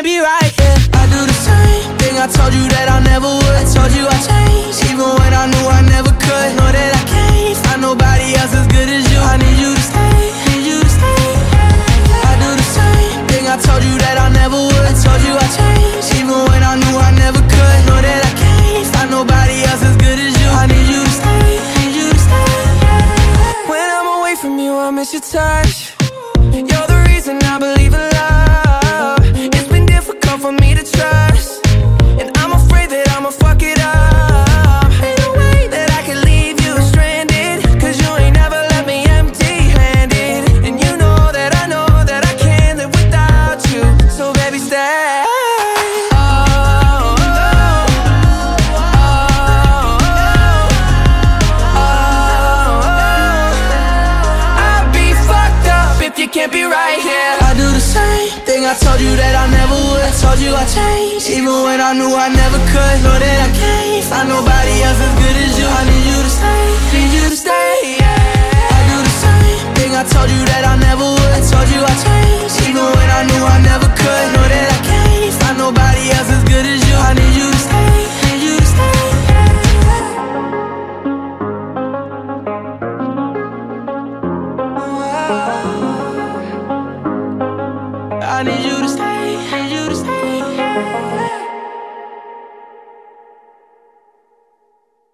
can't be right here. I do the same thing I told you that I never would. I told you I changed, even when I knew I never could. Know that I can't find nobody else as good as you. I need you to stay, need you to stay. I do the same thing I told you that I never would. I told you I changed, even when I knew I never could. Know that I can't find nobody else as good as you. I need you to stay, need you to stay. When I'm away from you, I miss your touch. You're the reason I believe in love. Can't be right here. I do the same thing I told you that I never would. I told you I changed, even when I knew I never could. Know that I can't find nobody else as good as you. I need you to stay. need you to stay.